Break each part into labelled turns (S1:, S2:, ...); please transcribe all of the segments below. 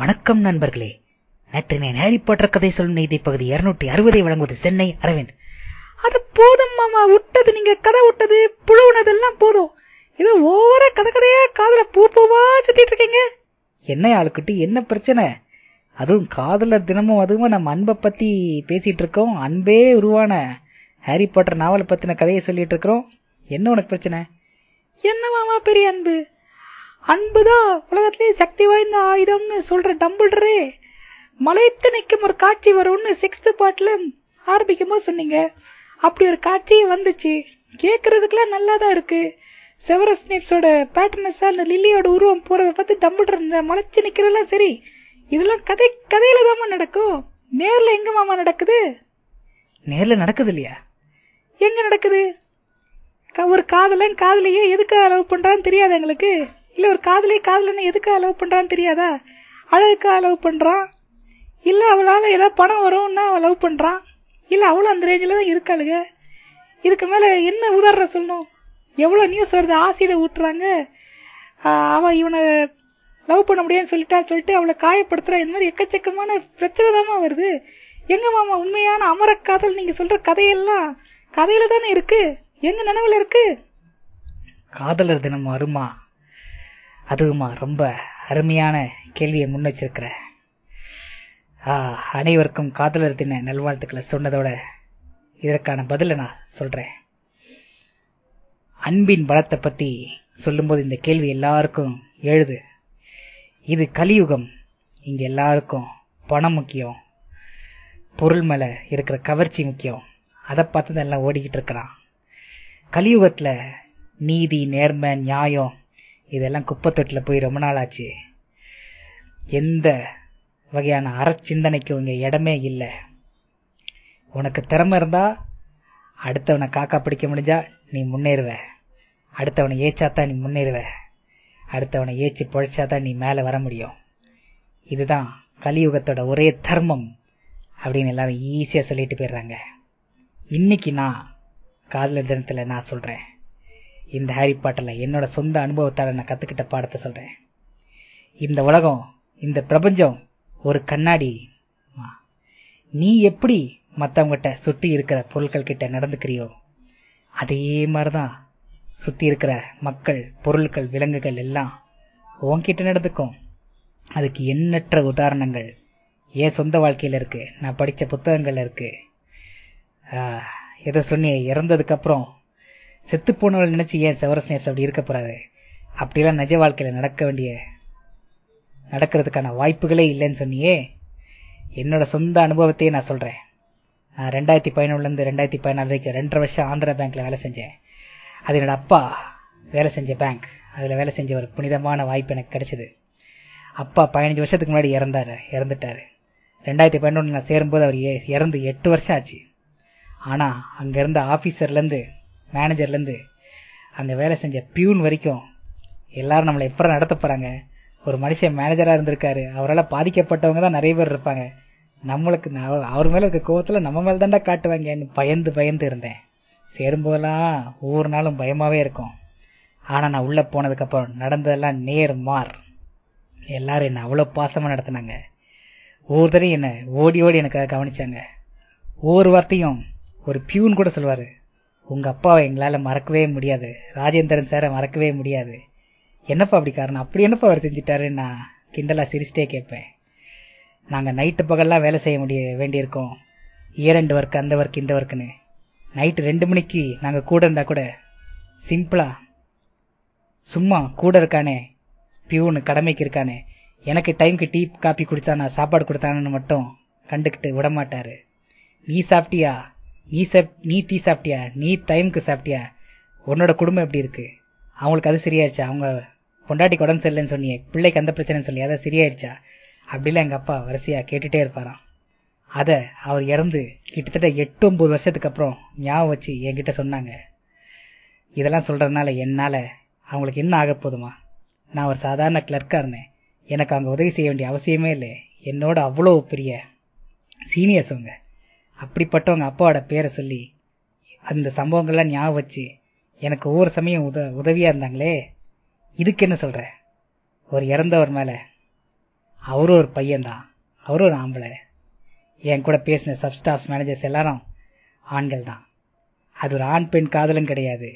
S1: வணக்கம் நண்பர்களே. நேற்று நான் ஹாரி பாட்டர் கதை சொல்லும் நெய்தி பகுதி இருநூற்றி அறுபதை வழங்குவது சென்னை அரவிந்த்.
S2: அது போதும் மாமா விட்டது. நீங்க கதை விட்டது புழுவுனதெல்லாம் போதும். ஏதோ ஓவர கதை கதையா காதல பூ பூவா சுத்திட்டு இருக்கீங்க.
S1: என்ன ஆளுக்குட்டி என்ன பிரச்சனை? அதுவும் காதலர் தினமும் அதுவும் நம்ம அன்பை பத்தி பேசிட்டு இருக்கோம். அன்பே உருவான ஹாரி பாட்டர் நாவலை பத்தின கதையை சொல்லிட்டு இருக்கிறோம். என்ன உனக்கு பிரச்சனை?
S2: என்ன மாமா பெரிய அன்பு? அன்புதான் உலகத்திலேயே சக்தி வாய்ந்த ஆயுதம்னு சொல்ற டம்பிள்டரே மலைத்து நிற்கும் ஒரு காட்சி வரும்னு சிக்ஸ்த் பாட்டுல ஆரம்பிக்கும் போது சொன்னீங்க. அப்படி ஒரு காட்சி வந்துச்சு. கேக்குறதுக்கெல்லாம் நல்லா தான் இருக்கு செவரஸ் ஸ்னேப்ஸோட பேட்டர்னஸா அந்த லில்லியோட உருவம் போறதை பார்த்து டம்பிள்டர் மலைச்சு நிக்கிறதெல்லாம் சரி. இதெல்லாம் கதை கதையில தாமா நடக்கும். நேர்ல எங்க மாமா நடக்குது?
S1: நேர்ல நடக்குது இல்லையா?
S2: எங்க நடக்குது? ஒரு காதலன் காதலியே எதுக்கு லவ் பண்றான்னு தெரியாது எங்களுக்கு. இல்ல ஒரு காதலே காதலனை எதுக்கு லவ் பண்றான்னு தெரியாதா? அழகுக்கா லவ் பண்றான். இல்ல அவளால ஏதாவது பணம் வரும்னா அவள் லவ் பண்றான். இல்ல அவளும் அந்த ரேஞ்சில தான் இருக்காளுங்க. இதுக்கு மேல என்ன உதாரணம் சொல்லணும்? எவ்வளவு நியூஸ் வருது? ஆசிட ஊட்டுறாங்க. அவ இவனை லவ் பண்ண முடியாதுன்னு சொல்லிட்டா சொல்லிட்டு அவளை காயப்படுத்துறா. இந்த மாதிரி எக்கச்சக்கமான பிரச்சனை தாமா வருது. எங்க மாமா உண்மையான அமர காதல் நீங்க சொல்ற கதையெல்லாம் கதையில தானே இருக்கு? எங்க நினைவுல இருக்கு?
S1: காதலர் தினம் அருமா அதுவுமா ரொம்ப அருமையான கேள்வியை முன் வச்சிருக்கிற அனைவருக்கும் காதலர் தின நல்வாழ்த்துக்களை சொன்னதோட இதற்கான பதில நான் சொல்றேன். அன்பின் பலத்தை பத்தி சொல்லும்போது இந்த கேள்வி எல்லாருக்கும் எழுது. இது கலியுகம். இங்க எல்லாருக்கும் பணம் முக்கியம். பொருள் மேல இருக்கிற கவர்ச்சி முக்கியம். அதை பார்த்து தான் எல்லாம் ஓடிக்கிட்டு இருக்கிறான். கலியுகத்துல நீதி நேர்மை நியாயம் இதெல்லாம் குப்பத்தொட்டில் போய் ரொம்ப நாள் ஆச்சு எந்த வகையான அறச்சிந்தனைக்கு இங்கே இடமே இல்லை. உனக்கு திறமை இருந்தா அடுத்தவனை காக்கா பிடிக்க முடிஞ்சா நீ முன்னேறுவ. அடுத்தவனை ஏச்சாத்தான் நீ முன்னேறுவ. அடுத்தவனை ஏச்சி பொழைச்சாதான் நீ மேலே வர முடியும். இதுதான் கலியுகத்தோட ஒரே தர்மம் அப்படின்னு எல்லாரும் ஈஸியாக சொல்லிட்டு போயிடுறாங்க. இன்னைக்கு நான் காதலர் தினத்தில் நான் சொல்கிறேன் இந்த ஹாரி பாட்டர்ல என்னோட சொந்த அனுபவத்தால் நான் கத்துக்கிட்ட பாடத்தை சொல்றேன். இந்த உலகம் இந்த பிரபஞ்சம் ஒரு கண்ணாடி. நீ எப்படி மற்றவங்ககிட்ட சுற்றி இருக்கிற பொருட்கள் கிட்ட நடந்துக்கிறியோ அதே மாதிரிதான் சுற்றி இருக்கிற மக்கள் பொருட்கள் விலங்குகள் எல்லாம் உன்கிட்ட நடந்துக்கும். அதுக்கு எண்ணற்ற உதாரணங்கள். என் சொந்த வாழ்க்கையில் இருக்கு நான் படித்த புத்தகங்கள்ல இருக்கு. எதை சொன்னி இறந்ததுக்கப்புறம் செத்து போனவர்கள் நினைச்சு ஏன் செவரஸ்னேப்ஸ் அப்படி இருக்க போறாரு? அப்படிலாம் நிஜ வாழ்க்கையில நடக்க வேண்டிய நடக்கிறதுக்கான வாய்ப்புகளே இல்லைன்னு சொன்னியே. என்னோட சொந்த அனுபவத்தையே நான் சொல்றேன். நான் ரெண்டாயிரத்தி பதினொன்னுல இருந்து ரெண்டாயிரத்தி பதினாலு வரைக்கும் ரெண்டரை வருஷம் ஆந்திரா பேங்க்ல வேலை செஞ்சேன். அது என்னோட அப்பா வேலை செஞ்ச பேங்க். அதுல வேலை செஞ்ச ஒரு புனிதமான வாய்ப்பு எனக்கு கிடைச்சது. அப்பா பதினஞ்சு வருஷத்துக்கு முன்னாடி இறந்தாரு இறந்துட்டாரு. ரெண்டாயிரத்தி பதினொன்னு நான் சேரும்போது அவர் இறந்து எட்டு வருஷம் ஆச்சு. ஆனா அங்க இருந்த மேனேஜர்லேருந்து அங்கே வேலை செஞ்ச பியூன் வரைக்கும் எல்லாரும் நம்மளை எப்படி நடத்த போகிறாங்க ஒரு மனுஷன் மேனேஜராக இருந்திருக்காரு. அவரால் பாதிக்கப்பட்டவங்க தான் நிறைய பேர் இருப்பாங்க. நம்மளுக்கு அவர் மேலே இருக்க கோவத்தில் நம்ம மேலே தாண்டா காட்டுவாங்கன்னு பயந்து பயந்து இருந்தேன். சேரும்போதெல்லாம் ஒவ்வொரு நாளும் பயமாகவே இருக்கும். ஆனால் நான் உள்ளே போனதுக்கப்புறம் நடந்ததெல்லாம் நேர் மார். எல்லாரும் என்னை அவ்வளோ பாசமாக நடத்தினாங்க. ஒவ்வொரு என்னை ஓடி ஓடி எனக்கு கவனிச்சாங்க. ஒவ்வொரு வார்த்தையும் ஒரு பியூன் கூட சொல்லுவார் உங்க அப்பாவை எங்களால மறக்கவே முடியாது. ராஜேந்திரன் சாரை மறக்கவே முடியாது. என்னப்பா அப்படி காரணம்? அப்படி என்னப்பா அவர் செஞ்சிட்டாரு நான் கிண்டலா சிரிச்சிட்டே கேட்பேன். நாங்க நைட்டு பகல்லாம் வேலை செய்ய முடிய வேண்டியிருக்கோம். இரண்டு ஒர்க் அந்த ஒர்க் இந்த ஒர்க்குன்னு நைட்டு ரெண்டு மணிக்கு நாங்க கூட இருந்தா கூட சிம்பிளா சும்மா கூட இருக்கானே பியூனு கடமைக்கு இருக்கானே. எனக்கு டைம்க்கு டீ காப்பி நான் சாப்பாடு கொடுத்தானு மட்டும் கண்டுக்கிட்டு விடமாட்டாரு. நீ சாப்பிட்டியா? நீ நீ டீ சாப்பிட்டியா? நீ டைமுக்கு சாப்பிட்டியா? உன்னோட குடும்பம் எப்படி இருக்கு? அவங்களுக்கு அது சரியாயிருச்சா? அவங்க பொண்டாட்டிக்கு உடம்பு சரியில்லைன்னு சொன்னியே பிள்ளைக்கு அந்த பிரச்சனைன்னு சொல்லி அதை சரியாயிருச்சா? அப்படிலாம் எங்கள் அப்பா வரிசையாக கேட்டுகிட்டே இருப்பாராம். அதை அவர் இறந்து கிட்டத்தட்ட எட்டு ஒன்பது வருஷத்துக்கு அப்புறம் ஞாபகம் வச்சு என்கிட்ட சொன்னாங்க. இதெல்லாம் சொல்கிறதுனால என்னால் அவங்களுக்கு என்ன ஆக போதுமா? நான் ஒரு சாதாரண கிளர்க்காக இருந்தேன். எனக்கு அவங்க உதவி செய்ய வேண்டிய அவசியமே இல்லை. என்னோட அவ்வளோ பெரிய சீனியர்ஸ் அவங்க அப்படிப்பட்டவங்க அப்பாவோட பேரை சொல்லி அந்த சம்பவங்கள்லாம் ஞாபகம் வச்சு எனக்கு ஒவ்வொரு சமயம் உத உதவியா இருந்தாங்களே? இதுக்கு என்ன சொல்ற? ஒரு இறந்தவர் மேல அவரும் ஒரு பையன்தான். அவரும் ஒரு ஆம்பளை. என் கூட பேசின சப்ஸ்டாஃப்ஸ் மேனேஜர்ஸ் எல்லாரும் ஆண்கள் தான் அது ஒரு ஆண் பெண் காதலும் கிடையாது.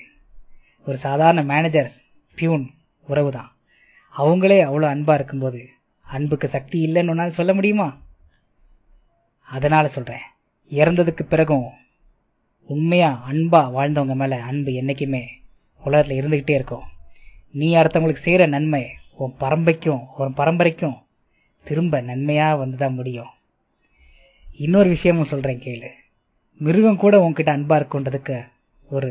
S1: ஒரு சாதாரண மேனேஜர் பியூன் உறவு தான் அவங்களே அவ்வளோ அன்பா இருக்கும்போது அன்புக்கு சக்தி இல்லைன்னு சொல்ல முடியுமா? அதனால சொல்றேன். இறந்ததுக்கு பிறகும் உண்மையா அன்பா வாழ்ந்தவங்க மேல அன்பு என்னைக்குமே உலகத்துல இருந்துகிட்டே இருக்கும். நீ அடுத்தவங்களுக்கு செய்யற நன்மை உன் பரம்பரைக்கும் உன் பரம்பரைக்கும் திரும்ப நன்மையா வந்துதான் முடியும். இன்னொரு விஷயமும் சொல்றேன் கேளு. மிருகம் கூட உன்கிட்ட அன்பா இருக்குன்றதுக்கு ஒரு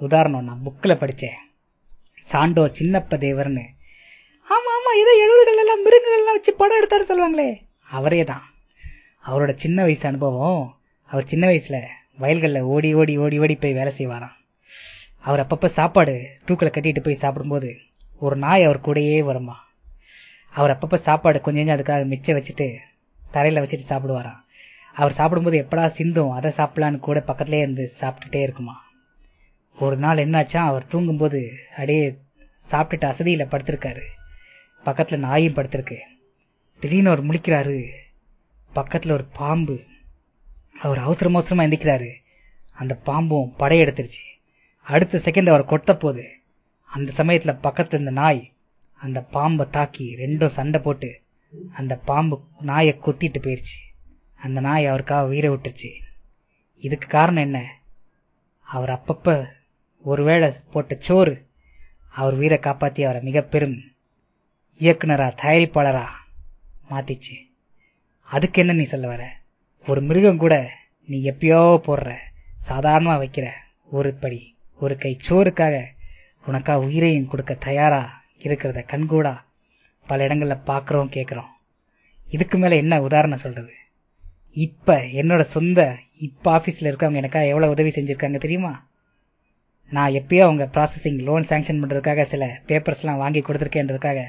S1: உதாரணம் நான் புக்கில் படித்தேன் சாண்டோ சின்னப்ப தேவர்னு.
S2: ஆமா ஆமா ஏதோ எழுபதுகள் எல்லாம் வச்சு படம் எடுத்தாரு சொல்லுவாங்களே.
S1: அவரே தான் அவரோட சின்ன வயசு அனுபவம் அவர் சின்ன வயசுல வயல்களில் ஓடி ஓடி ஓடி ஓடி போய் வேலை செய்வாராம். அவர் அப்பப்ப சாப்பாடு தூக்கில் கட்டிட்டு போய் சாப்பிடும்போது ஒரு நாய் அவர் கூடயே வருமா? அவர் அப்பப்ப சாப்பாடு கொஞ்சம் கொஞ்சம் அதுக்காக மிச்சம் வச்சுட்டு தரையில வச்சுட்டு சாப்பிடுவாராம். அவர் சாப்பிடும்போது எப்படா சிந்தும் அதை சாப்பிடலான்னு கூட பக்கத்துலயே இருந்து சாப்பிட்டுட்டே இருக்குமா? ஒரு நாள் என்னாச்சா அவர் தூங்கும்போது அப்படியே சாப்பிட்டுட்டு அசதியில படுத்திருக்காரு. பக்கத்துல நாயும் படுத்திருக்கு. திடீர்னு அவர் முழிக்கிறாரு. பக்கத்தில் ஒரு பாம்பு. அவர் அவசரம் அவசரமாக எந்திக்கிறாரு அந்த பாம்பும் படையெடுத்துருச்சு அடுத்த செகண்ட் அவர் கொட்ட போது அந்த சமயத்தில் பக்கத்தில் இருந்த நாய் அந்த பாம்பை தாக்கி ரெண்டும் சண்டை போட்டு அந்த பாம்பு நாயை கொத்திட்டு போயிடுச்சு அந்த நாய் அவருக்காக உயிரை விட்டுருச்சு. இதுக்கு காரணம் என்ன? அவர் அப்பப்ப ஒருவேளை போட்ட சோறு அவர் உயிரை காப்பாற்றி அவரை மிக பெரும் இயக்குனரா தயாரிப்பாளரா மாத்திச்சு. அதுக்கு என்ன நீ சொல்ல வர? ஒரு மிருகம் கூட நீ எப்பயோ போடுற சாதாரணமா வைக்கிற ஒரு படி ஒரு கை சோறுக்காக உனக்கா உயிரையும் கொடுக்க தயாரா இருக்கிறத கண்கூடா பல இடங்கள்ல பாக்குறோம் கேட்குறோம் இதுக்கு மேல என்ன உதாரணம் சொல்றது? இப்ப என்னோட சொந்த இப்ப ஆபீஸ்ல இருக்கவங்க எனக்கா எவ்வளவு உதவி செஞ்சிருக்காங்க தெரியுமா? நான் எப்பயோ அவங்க ப்ராசஸிங் லோன் சாங்ஷன் பண்றதுக்காக சில பேப்பர்ஸ் எல்லாம் வாங்கி கொடுத்துருக்கேன்றதுக்காக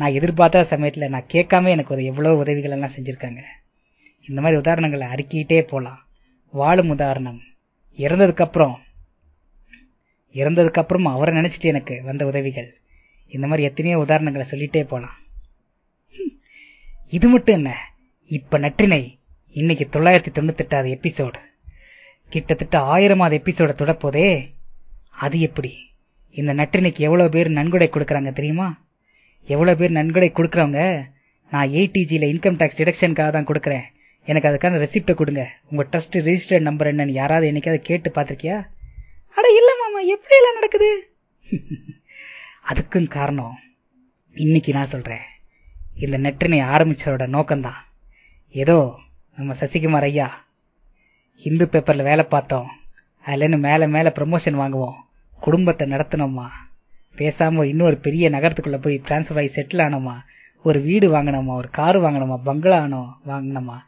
S1: நான் எதிர்பார்த்த சமயத்தில் நான் கேட்காம எனக்கு ஒரு எவ்வளோ உதவிகள் எல்லாம் செஞ்சுருக்காங்க. இந்த மாதிரி உதாரணங்களை அறிக்கிட்டே போகலாம் வாழும் உதாரணம். இறந்ததுக்கப்புறம் இறந்ததுக்கப்புறம் அவரை நினச்சிட்டு எனக்கு வந்த உதவிகள். இந்த மாதிரி எத்தனையோ உதாரணங்களை சொல்லிட்டே போகலாம் இது மட்டும் என்ன? இப்போ நற்றினை இன்னைக்கு தொள்ளாயிரத்தி தொண்ணூத்தெட்டாவது எபிசோடு கிட்டத்தட்ட ஆயிரமாவது எபிசோட தொடப்போதே அது எப்படி? இந்த நற்றினைக்கு எவ்வளவு பேர் நன்கொடை கொடுக்கறாங்க தெரியுமா? எவ்வளவு பேர் நன்கொடை கொடுக்கறவங்க? நான் ஏடிஜில இன்கம் டாக்ஸ் டிடக்ஷனுக்காக தான் கொடுக்குறேன். எனக்கு அதுக்கான ரெசிப்டை கொடுங்க. உங்க ட்ரஸ்ட் ரிஜிஸ்டர்ட் நம்பர் என்னன்னு யாராவது என்னைக்காவது கேட்டு பார்த்துருக்கியா?
S2: அட இல்ல மாமா எப்படி எல்லாம் நடக்குது?
S1: அதுக்கும் காரணம் இன்னைக்கு நான் சொல்றேன். இந்த நெற்றினை ஆரம்பிச்சதோட நோக்கம்தான். ஏதோ நம்ம சசிகுமார் ஐயா ஹிந்து பேப்பர்ல வேலை பார்த்தோம். அதுலன்னு மேல மேல ப்ரமோஷன் வாங்குவோம். குடும்பத்தை நடத்தினோம்மா பேசாம இன்னொரு பெரிய நகரத்துக்குள்ள போய் டிரான்ஸ்ஃபர் ஆகி செட்டில் ஆனோமா? ஒரு வீடு வாங்கினோமா? ஒரு கார் வாங்கினோமா? பங்களா ஆனோ வாங்கினோமா?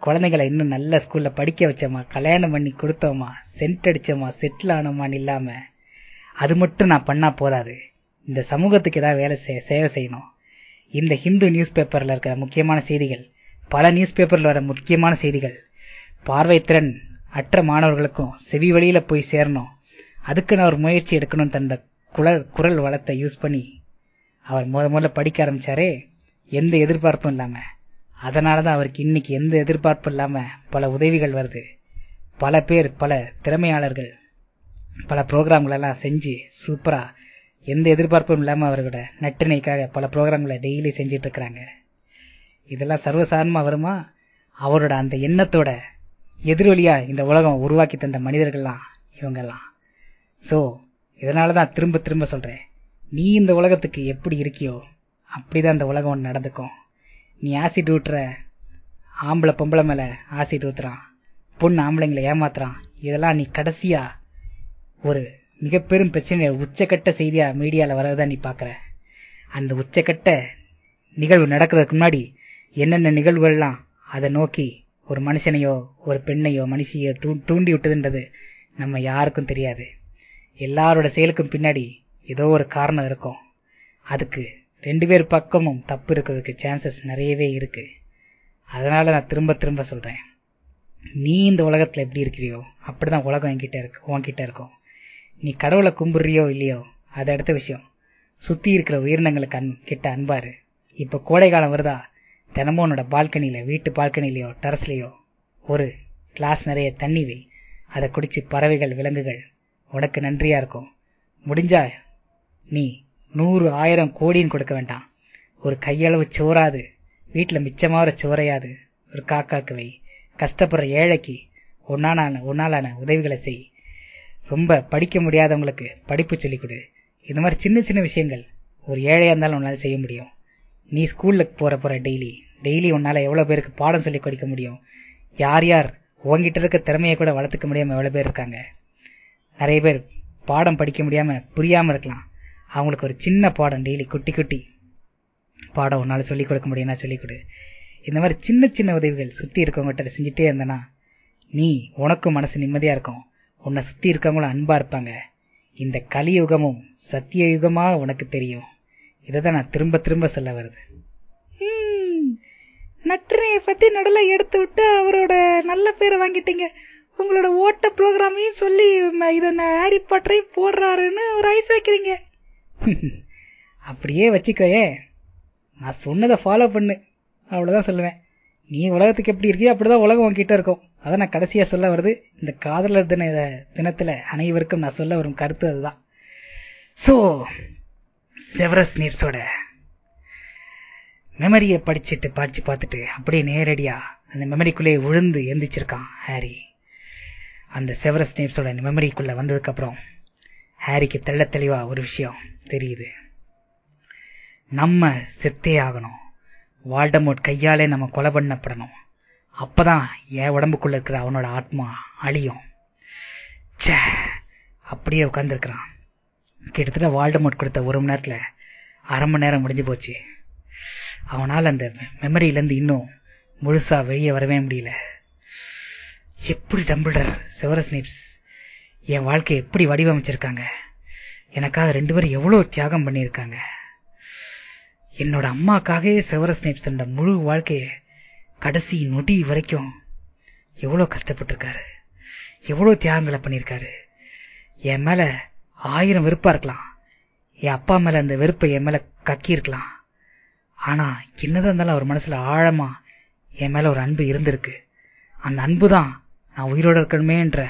S1: குழந்தைகளை இன்னும் நல்ல ஸ்கூல்ல படிக்க வச்சோமா? கல்யாணம் பண்ணி கொடுத்தோமா? சென்ட் அடிச்சோமா? செட்டில் ஆனோமான்னு இல்லாம? அது மட்டும் நான் பண்ணா போதாது. இந்த சமூகத்துக்கு ஏதாவது வேலை செய்- சேவை செய்யணும். இந்த ஹிந்து நியூஸ் பேப்பர்ல இருக்கிற முக்கியமான செய்திகள் பல நியூஸ் பேப்பர்ல வர முக்கியமான செய்திகள் பார்வைத்திறன் அற்ற மாணவர்களுக்கும் செவி வழியில போய் சேரணும். அதுக்கு நான் ஒரு முயற்சி எடுக்கணும் தந்த குரல் குரல் வளத்தை யூஸ் பண்ணி அவர் முத முதல்ல படிக்க ஆரம்பிச்சாரே எந்த எதிர்பார்ப்பும் இல்லாம. அதனாலதான் அவருக்கு இன்னைக்கு எந்த எதிர்பார்ப்பும் இல்லாம பல உதவிகள் வருது. பல பேர் பல திறமையாளர்கள் பல ப்ரோக்ராம்கள் எல்லாம் செஞ்சு சூப்பரா எந்த எதிர்பார்ப்பும் இல்லாம அவர்களோட நட்டினைக்காக பல ப்ரோக்ராம்களை டெய்லி செஞ்சிட்டு இருக்கிறாங்க. இதெல்லாம் சர்வசாதாரணமா வருமா? அவரோட அந்த எண்ணத்தோட எதிரொலியா இந்த உலகம் உருவாக்கி தந்த மனிதர்கள்லாம் இவங்கெல்லாம். சோ இதனாலதான் திரும்ப திரும்ப சொல்றேன். நீ இந்த உலகத்துக்கு எப்படி இருக்கியோ அப்படிதான் இந்த உலகம் ஒன்று நடந்துக்கும். நீ ஆசிட் ஊட்டுற ஆம்பளை பொம்பளை மேல ஆசிட் ஊத்துறான். பொண்ணு ஆம்பளைங்களை ஏமாத்துறான். இதெல்லாம் நீ கடைசியா ஒரு மிக பெரும் பிரச்சனை உச்சக்கட்ட செய்தியா மீடியாவில் வரதான் நீ பார்க்குற அந்த உச்சக்கட்ட நிகழ்வு நடக்கிறதுக்கு முன்னாடி என்னென்ன நிகழ்வுகள்லாம் அதை நோக்கி ஒரு மனுஷனையோ ஒரு பெண்ணையோ மனுஷியோ தூண்டி விட்டதுன்றது நம்ம யாருக்கும் தெரியாது. எல்லாரோட செயலுக்கும் பின்னாடி ஏதோ ஒரு காரணம் இருக்கும். அதுக்கு ரெண்டு பேர் பக்கமும் தப்பு இருக்கிறதுக்கு சான்சஸ் நிறையவே இருக்கு. அதனால நான் திரும்ப திரும்ப சொல்றேன். நீ இந்த உலகத்துல எப்படி இருக்கிறியோ அப்படிதான் உலகம் என்கிட்ட இருக்கு உன்கிட்ட இருக்கும். நீ கடவுளை கும்பிடுறியோ இல்லையோ அது அடுத்த விஷயம். சுத்தி இருக்கிற உயிரினங்களுக்கு அன் கிட்ட அன்பாரு. இப்ப கோடை காலம் வருதா? தினமும் உன்னோட பால்கனியில வீட்டு பால்கனிலேயோ டெரஸ்லயோ ஒரு கிளாஸ் நிறைய தண்ணி வை. அதை குடிச்சு பறவைகள் விலங்குகள் உனக்கு நன்றியா இருக்கும். முடிஞ்சா நீ நூறு ஆயிரம் கோடின்னு கொடுக்க வேண்டாம். ஒரு கையளவு சோறாது. வீட்டில் மிச்சமாகிற சோறையாது. ஒரு காக்காக்கு வை. கஷ்டப்படுற ஏழைக்கு ஒன்னான ஒன்னாலான உதவிகளை செய். ரொம்ப படிக்க முடியாதவங்களுக்கு படிப்பு சொல்லிக் கொடு. இந்த மாதிரி சின்ன சின்ன விஷயங்கள் ஒரு ஏழையாக இருந்தாலும் உன்னால் செய்ய முடியும். நீ ஸ்கூலில் போகிற போகிற டெய்லி டெய்லி உன்னால் எவ்வளோ பேருக்கு பாடம் சொல்லி கொடுக்க முடியும்? யார் யார் உங்ககிட்ட இருக்க திறமையை கூட வளர்த்துக்க முடியாமல் எவ்வளோ பேர் இருக்காங்க? நிறைய பேர் பாடம் படிக்க முடியாம புரியாம இருக்கலாம். அவங்களுக்கு ஒரு சின்ன பாடம் டெய்லி குட்டி குட்டி பாடம் உன்னால சொல்லிக் கொடுக்க முடியும்னா சொல்லிக் கொடு. இந்த மாதிரி சின்ன சின்ன உதவிகள் சுத்தி இருக்கவங்ககிட்ட செஞ்சுட்டே இருந்தனா நீ உனக்கும் மனசு நிம்மதியா இருக்கும். உன்னை சுத்தி இருக்கவங்களும் அன்பா இருப்பாங்க. இந்த கலியுகமும் சத்தியயுகமா உனக்கு தெரியும். இதைதான் நான் திரும்ப திரும்ப சொல்ல வருது.
S2: நற்றினையை பத்தி நடுல எடுத்து விட்டு அவரோட நல்ல பேரை வாங்கிட்டீங்க. உங்களோட ஓட்ட ப்ரோக்ராமையும் சொல்லி இத ஹாரி பாட்டரையும் போடுறாருன்னு ஒரு ஐஸ் வைக்கிறீங்க.
S1: அப்படியே வச்சுக்கோயே. நான் சொன்னதை ஃபாலோ பண்ணு. அவ்வளவுதான் சொல்லுவேன். நீ உலகத்துக்கு எப்படி இருக்கியோ அப்படிதான் உலகம் உன்கிட்ட இருக்கும். அதான் நான் கடைசியா சொல்ல வருது இந்த காதலர் தின தினத்துல அனைவருக்கும் நான் சொல்ல வரும் கருத்து அதுதான். சோ செவரஸ் நீர்ஸோட மெமரியை படிச்சுட்டு படிச்சு பார்த்துட்டு அப்படியே நேரடியா அந்த மெமரிக்குள்ளே விழுந்து எந்திரிச்சிருக்கான் ஹாரி அந்த செவரஸ் நேப்ஸோட மெமரிக்குள்ள வந்ததுக்கு அப்புறம் ஹாரிக்கு தெள்ள தெளிவா ஒரு விஷயம் தெரியுது. நம்ம செத்தே ஆகணும். வால்டமோட் கையாலே நம்ம கொலை பண்ணப்படணும். அப்பதான் என் உடம்புக்குள்ள இருக்கிற அவனோட ஆத்மா அழியும். அப்படியே உட்கார்ந்துருக்கிறான். கிட்டத்தட்ட வால்டமோட் கொடுத்த ஒரு மணி நேரத்துல அரை மணி நேரம் முடிஞ்சு போச்சு. அவனால் அந்த மெமரியிலேருந்து இன்னும் முழுசா வெளியே வரவே முடியல. எப்படி டம்பிள்டர் செவரஸ் நீப்ஸ் என் வாழ்க்கையை எப்படி வடிவமைச்சிருக்காங்க? எனக்காக ரெண்டு பேரும் எவ்வளவு தியாகம் பண்ணியிருக்காங்க? என்னோட அம்மாக்காகவே செவரஸ் நேப்ஸ் தன்னோட முழு வாழ்க்கையை கடைசி நொடி வரைக்கும் எவ்வளோ கஷ்டப்பட்டிருக்காரு? எவ்வளோ தியாகங்களை பண்ணியிருக்காரு? என் மேல ஆயிரம் வெறுப்பா இருக்கலாம். என் அப்பா மேல அந்த வெறுப்பை என் மேல கக்கி இருக்கலாம் ஆனா என்னதான் இருந்தாலும் அவர் மனசுல ஆழமா என் மேல ஒரு அன்பு இருந்திருக்கு. அந்த அன்பு தான் நான் உயிரோட இருக்கணுமேன்ற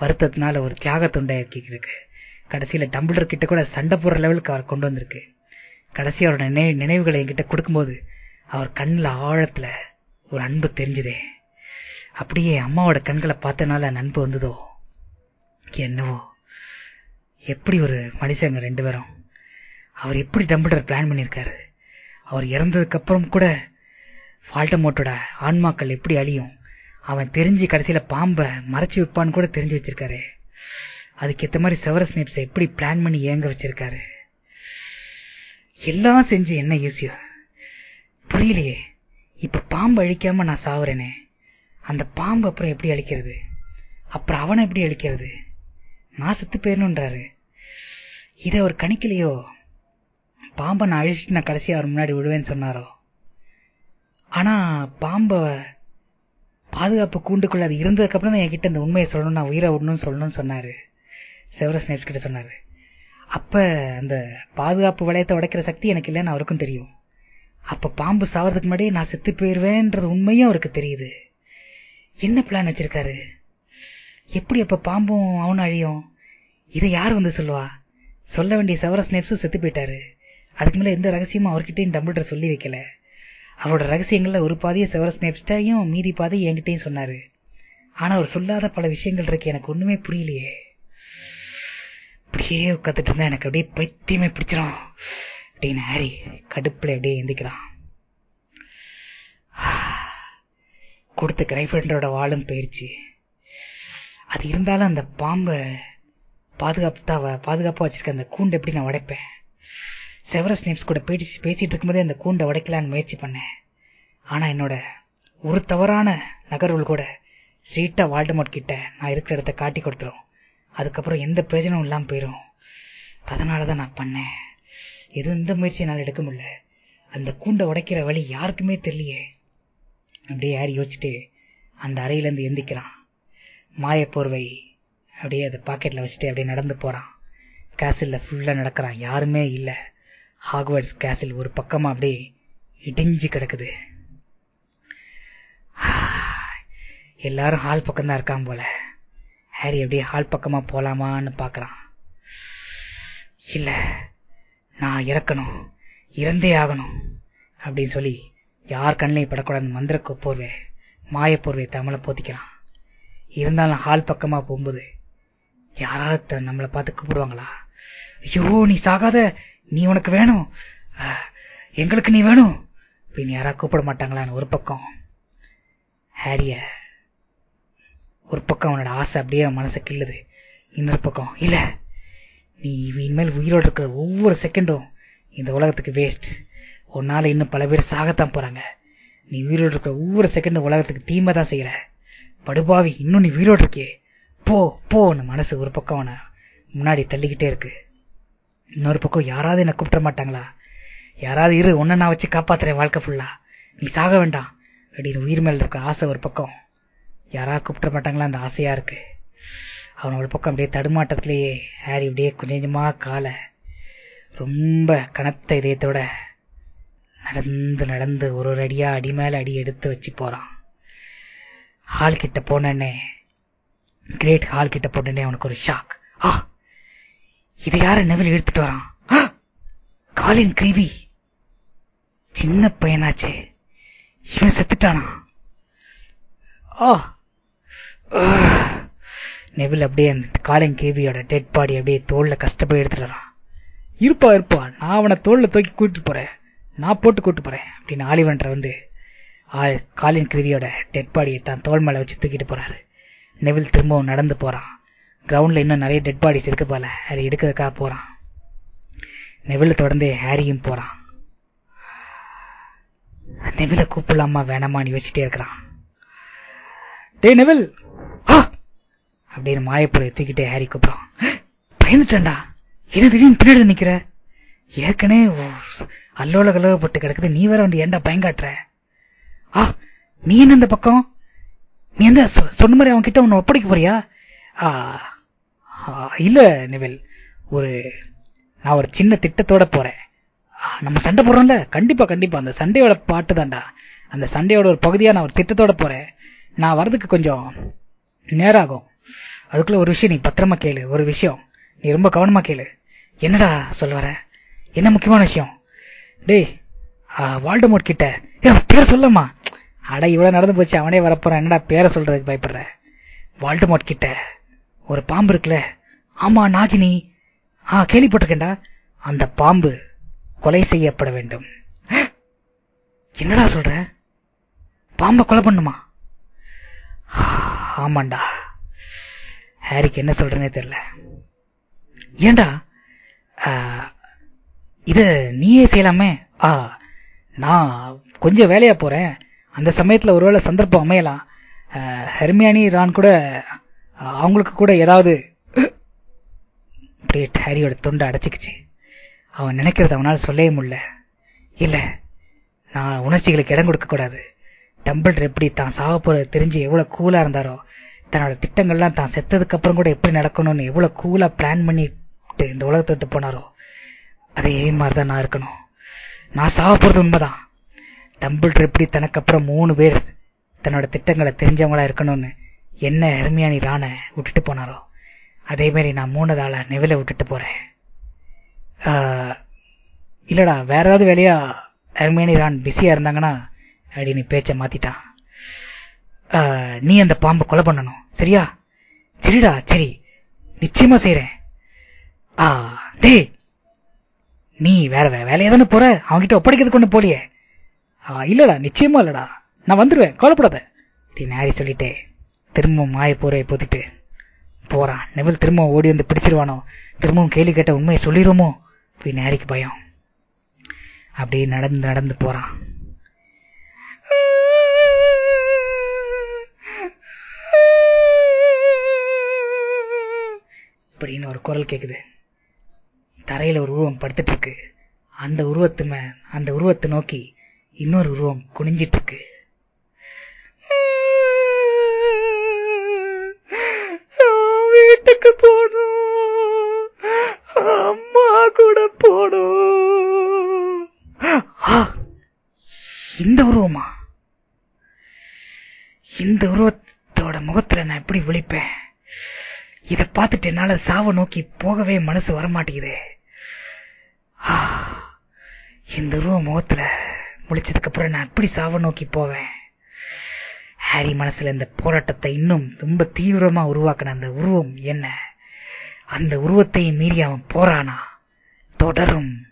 S1: வருத்தத்தினால ஒரு தியாகத்தை உண்டாக்கி இருக்கு கடைசியில டம்பிளர் கிட்ட கூட சண்டை போடுற லெவலுக்கு அவர் கொண்டு வந்திருக்கு. கடைசி அவரோட நினைவுகளை என்கிட்ட கொடுக்கும்போது அவர் கண்ணில் ஆழத்துல ஒரு அன்பு தெரிஞ்சுதே. அப்படியே அம்மாவோட கண்களை பார்த்தனால நண்பு வந்ததோ? என்னவோ? எப்படி ஒரு மனுஷங்க ரெண்டு பேரும்? அவர் எப்படி டம்பிளர் பிளான் பண்ணியிருக்காரு? அவர் இறந்ததுக்கு அப்புறம் கூட வால்டமோட்டோட ஆன்மாக்கள் எப்படி அழியும்? அவன் தெரிஞ்சு கடைசியில பாம்பை மறைச்சு வைப்பான்னு கூட தெரிஞ்சு வச்சிருக்காரு. அதுக்கேத்த மாதிரி செவரஸ் நேப்ஸ் எப்படி பிளான் பண்ணி ஏங்க வச்சிருக்காரு? எல்லாம் செஞ்சு என்ன யூசியோ புரியலையே. இப்ப பாம்பு அழிக்காம நான் சாவுறேனே. அந்த பாம்பு அப்புறம் எப்படி அழிக்கிறது? அப்புறம் அவனை எப்படி அழிக்கிறது? நான் செத்து போயிடணுன்றாரு இதை அவர் கணிக்கலையோ? பாம்பை நான் அழிச்சிட்டு நான் கடைசியாக அவர் முன்னாடி விடுவேன்னு சொன்னாரோ? ஆனா பாம்பை பாதுகாப்பு கூண்டுக்குள்ள அது இருந்ததுக்கப்புறம் தான் என்கிட்ட இந்த உண்மையை சொல்லணும் நான் உயிரை விடணும்னு சொல்லணும்னு சொன்னாரு. செவரஸ் நேப்ஸ் கிட்ட சொன்னார். அப்போ அந்த பாதுகாப்பு வளையத்தை உடைக்கிற சக்தி எனக்கு இல்லைன்னு அவருக்கும் தெரியும். அப்போ பாம்பு சாவறதுக்கு முன்னாடியே நான் செத்து போயிருவேன்றது உண்மையும் அவருக்கு தெரியுது. என்ன பிளான் வச்சிருக்காரு? எப்படி அப்போ பாம்பும் அவனும் அழியும்? இதை யார் வந்து சொல்லுவா? சொல்ல வேண்டிய செவரஸ் நேப்ஸும் செத்து போயிட்டாரு. அதுக்கு மேலே எந்த ரகசியமும் அவர்கிட்டயும் டம்பிள்டர் சொல்லி வைக்கல. அவரோட ரகசியங்கள்ல ஒரு பாதையை செவரஸ் நேப்ஸ்டையும் மீதி பாதி என்கிட்டயும் சொன்னாரு. ஆனா அவர் சொல்லாத பல விஷயங்கள் இருக்கு எனக்கு ஒண்ணுமே புரியலையே. இப்படியே உட்காந்துட்டு இருந்தா எனக்கு அப்படியே பைத்தியமே பிடிச்சிரும். அப்படின்னு ஹாரி கடுப்புல அப்படியே எந்திக்கிறான். கொடுத்த கிரைஃபண்டரோட வாழும் போயிருச்சு. அது இருந்தாலும் அந்த பாம்பை பாதுகாப்பு பாதுகாப்பாக வச்சிருக்க அந்த கூண்டு எப்படி நான் உடைப்பேன்? செவரஸ் நேப்ஸ் கூட பேசி பேசிட்டு இருக்கும்போதே அந்த கூண்டை உடைக்கலான்னு முயற்சி பண்ணேன். ஆனா என்னோட ஒரு தவறான நகர்வுகள் கூட ஸ்ட்ரீட்டா வால்டமோட் கிட்ட நான் இருக்கிற இடத்த காட்டி கொடுத்துரும். அதுக்கப்புறம் எந்த பிரயோஜனமும் இல்லாம போயிரும். அதனாலதான் நான் பண்ணேன். எது இந்த முயற்சி என்னால் எடுக்க முடியல. அந்த கூண்டை உடைக்கிற வழி யாருக்குமே தெரியலையே. அப்படியே யார் யோசிச்சுட்டு அந்த அறையிலேருந்து எந்திக்கிறான். மாய மாயப்போர்வை அப்படியே அதை பாக்கெட்டில் வச்சுட்டு அப்படியே நடந்து போகிறான் கேசல்ல ஃபுல்லாக நடக்கிறான். யாருமே இல்லை. ஹாக்வர்ட்ஸ் கேசில் ஒரு பக்கமா அப்படியே இடிஞ்சு கிடக்குது. எல்லாரும் ஹால் பக்கம்தான் இருக்கான் போல. ஹாரி அப்படியே ஹால் பக்கமா போலாமான்னு பாக்குறான் இல்ல நான் இறக்கணும் இறந்தே ஆகணும் அப்படின்னு சொல்லி யார் கண்ணிலையும் படக்கூடாது மந்திர போர்வை மாயப்போர்வை தமிழை போத்திக்கிறான். இருந்தாலும் ஹால் பக்கமா போகும்போது யாராவது நம்மளை பார்த்து கூப்பிடுவாங்களா? ஐயோ நீ சாகாத. நீ உனக்கு வேணும். எங்களுக்கு நீ வேணும். அப்படின்னு யாராவது கூப்பிட மாட்டாங்களான்னு ஒரு பக்கம். ஹாரிய ஒரு பக்கம் அவனோட ஆசை அப்படியே மனசை கிள்ளுது. இன்னொரு பக்கம் இல்ல நீ இனிமேல் உயிரோடு இருக்கிற ஒவ்வொரு செகண்டும் இந்த உலகத்துக்கு வேஸ்ட் உன்னால இன்னும் பல பேர் சாகத்தான் போறாங்க. நீ உயிரோடு இருக்கிற ஒவ்வொரு செகண்டும் உலகத்துக்கு தீமை தான் செய்யற. படுபாவி இன்னும் நீ உயிரோடு இருக்கே போ போன்னு மனசு ஒரு பக்கம் அவனை முன்னாடி தள்ளிக்கிட்டே இருக்கு. இன்னொரு பக்கம் யாராவது என்ன கூப்பிட மாட்டாங்களா? யாராவது இரு ஒன்ன நான் வச்சு காப்பாத்துறேன் வாழ்க்கை ஃபுல்லா நீ சாக வேண்டாம். அப்படின்னு உயிர் மேல இருக்க ஆசை ஒரு பக்கம். யாராவது கூப்பிட மாட்டாங்களா? அந்த ஆசையா இருக்கு. அவன் ஒரு பக்கம் அப்படியே தடுமாட்டத்திலேயே ஹாரி அப்படியே கொஞ்சம் கொஞ்சமா காலை ரொம்ப கனத்த இதயத்தோட நடந்து நடந்து ஒரு ஒரு அடியா அடி மேல அடி எடுத்து வச்சு போறான். ஹால் கிட்ட போனே கிரேட் ஹால் கிட்ட போனே அவனுக்கு ஒரு ஷாக் ஆ! இதை யார நெவில் எடுத்துட்டு வரான்? காலின் கிரீவி. சின்ன பையனாச்சே. இவன் செத்துட்டானா? ஆ! நெவில் அப்படியே அந்த காலின் கிருவியோட டெட் பாடி அப்படியே தோல்ல கஷ்டப்பட்டு எடுத்துட்டு வரான். இருப்பா இருப்பா. நான் அவனை தோல்ல தூக்கி கூட்டிட்டு போறேன். நான் போட்டு கூட்டு போறேன். அப்படின்னு ஆலிவன்ற வந்து காலின் கிருவியோட டெட் பாடியை தான் தோல் மேல வச்சு தூக்கிட்டு போறாரு. நெவில் திரும்பவும் நடந்து போறான். கிரவுண்ட்ல இன்னும் நிறைய டெட் பாடிஸ் இருக்கு போல. ஹாரி எடுக்கிறதுக்காக போறான். நெவில தொடர்ந்து ஹாரியும் போறான். நெவில கூப்பிடலாமா வேணாமான்னு யோசிச்சுட்டே இருக்கிறான். டே நெவில் அப்படின்னு மாயப்புரை தூக்கிட்டே ஹாரி கூப்பிடுறான். பயந்துட்டேன்டா. எது திடீர்னு பின்னாடி நிக்கிற? ஏற்கனவே அல்லோல கலவப்பட்டு கிடக்குது. நீ வேற வந்து ஏன்டா பயங்காட்டுற ஆ நீ என்ன இந்த பக்கம்? நீ எந்த சொன்ன மாதிரி அவன் கிட்ட ஒன்னு ஒப்படைக்க போறியா? இல்லை நிவில். ஒரு நான் ஒரு சின்ன திட்டத்தோட போறேன். நம்ம சண்டை போடுறோம்ல? கண்டிப்பா கண்டிப்பா. அந்த சண்டையோட பாட்டு தான்டா. அந்த சண்டையோட ஒரு பகுதியா நான் ஒரு திட்டத்தோட போறேன். நான் வர்றதுக்கு கொஞ்சம் நேரம் ஆகும் அதுக்குள்ள ஒரு விஷயம் நீ பத்திரமா கேளு. ஒரு விஷயம் நீ ரொம்ப கவனமா கேளு. என்னடா சொல்ல வர? என்ன முக்கியமான விஷயம்? டேய் வால்டமோட் கிட்ட. பேர் சொல்லம்மா. அட இவ்வளவு நடந்து போச்சு. அவனே வரப்போறான். என்னடா பேரை சொல்றதுக்கு பயப்படுற? வால்டமோட் கிட்ட. ஒரு பாம்பு இருக்குல்ல? ஆமா நாகினி. ஆ கேள்விப்பட்டிருக்கேன்டா. அந்த பாம்பு கொலை செய்யப்பட வேண்டும். என்னடா சொல்ற? பாம்பை கொலை பண்ணுமா? ஆமாண்டா. ஹாரிக்கு என்ன சொல்றேனே தெரியல. ஏண்டா? இத நீயே செய்யலாமே? ஆ நான் கொஞ்சம் வேலையா போறேன். அந்த சமயத்துல ஒருவேளை சந்தர்ப்பம் அமையலாம். ஹெர்மியானி ரான் கூட அவங்களுக்கு கூட ஏதாவது அப்படியே ஹாரியோட தொண்டை அடைச்சிக்கிச்சு. அவன் நினைக்கிறது அவனால் சொல்லவே முடியல. இல்லை நான் உணர்ச்சிகளுக்கு இடம் கொடுக்கக்கூடாது டம்பிள் எப்படி தான் சாக போறது தெரிஞ்சு எவ்வளவு கூலா இருந்தாரோ தன்னோட திட்டங்கள்லாம் தான் செத்ததுக்கு அப்புறம் கூட எப்படி நடக்கணும்னு எவ்வளவு கூலா பிளான் பண்ணிட்டு இந்த உலகத்தை விட்டு போனாரோ அதே மாதிரிதான் நான் இருக்கணும். நான் சாக போறது உண்மைதான். டம்பிள் எப்படி தனக்கு அப்புறம் மூணு பேர் தன்னோட திட்டங்களை தெரிஞ்சவங்களா இருக்கணும்னு என்ன அருமையானி ராண விட்டுட்டு போனாரோ? அதே மாதிரி நான் மூணதால நெவில விட்டுட்டு போறேன். இல்லடா வேற ஏதாவது வேலையா? அருமையானி ரான் பிஸியா இருந்தாங்கன்னா அப்படின்னு பேச்ச மாத்திட்டான் நீ அந்த பாம்பை கொலை பண்ணணும் சரியா? சரிடா சரி. நிச்சயமா செய்யறேன் ஆ டே நீ வேற வேலையா தானே போற? அவன்கிட்ட ஒப்படைக்கிறது கொண்டு போலியே. இல்லடா நிச்சயமா இல்லடா. நான் வந்துருவேன் கவலைப்படாத. அப்படின்னு ஹாரி சொல்லிட்டே. திரும்பவும் மாய போரை பொத்திட்டு போறான் நெவில் திரும்பவும் ஓடி வந்து பிடிச்சிருவானோ? திரும்பவும் கேள்வி கேட்ட உண்மையை சொல்லிடுமோ அப்படின்னு ஹாரிக்கு பயம். அப்படியே நடந்து நடந்து போறான் அப்படின்னு ஒரு குரல் கேக்குது. தரையில ஒரு உருவம் படுத்துட்டு இருக்கு. அந்த உருவத்து அந்த உருவத்தை நோக்கி இன்னொரு உருவம் குனிஞ்சிட்டு இருக்கு. பட் என்னால சாவை நோக்கி போகவே மனசு வரமாட்டேங்குது. இந்த உருவ முகத்துல முழிச்சதுக்கு அப்புறம் நான் எப்படி சாவை நோக்கி போவேன்? ஹாரி மனசுல இந்த போராட்டத்தை இன்னும் ரொம்ப தீவிரமா உருவாக்கின அந்த உருவம் என்ன? அந்த உருவத்தையும் மீறி அவன் போறானா? தொடரும்.